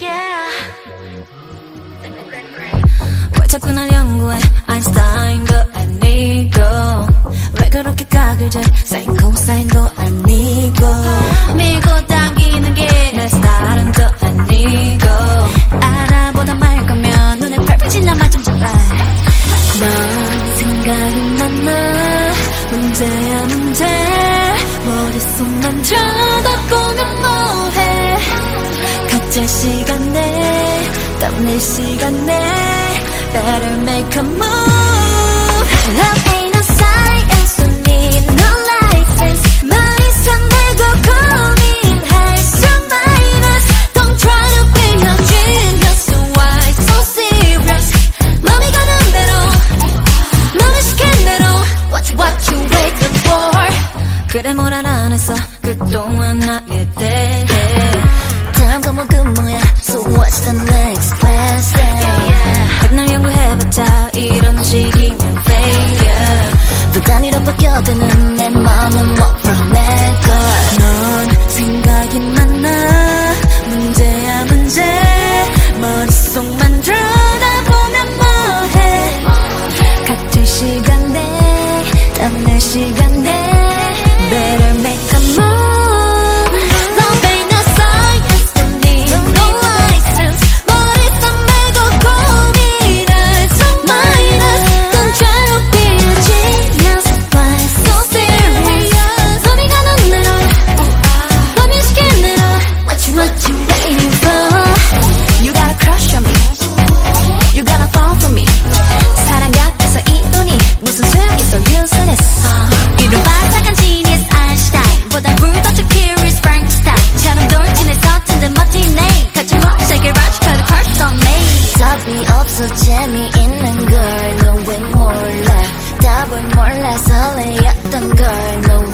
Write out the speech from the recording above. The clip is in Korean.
Yeah. 왜 자꾸 날 연구해? 아인슈타인도 아니고. 왜 그렇게 재 사인 코사인도 아니고. 밀고 당기는 게 내 스타일은 또 아니고. 알아보다 말 거면 눈에 펄펄 나만 좀 잡아 넌 생각이 많아 문제야 문제. 머릿속만 쳐다보면 뭐해 각자 시간에 떠낼 시간에 Better make a move Love ain't a science don't need no license 말 이상 내고 고민할 수 minus Don't try to be a genius So why so serious 맘이 가는 대로 맘이 시킨 대로 What, what you waiting for 그래 뭘 알아 안 했어 그동안 나에 대해 움직이면 failure. 누가 밀어버겨드는 내 마음은 walk from that girl 넌 생각이 많아. 문제야 문제. 머릿속만 들여다보면 뭐해? 같은 시간대 딴내 시간대. Better make a move. more less all the girl no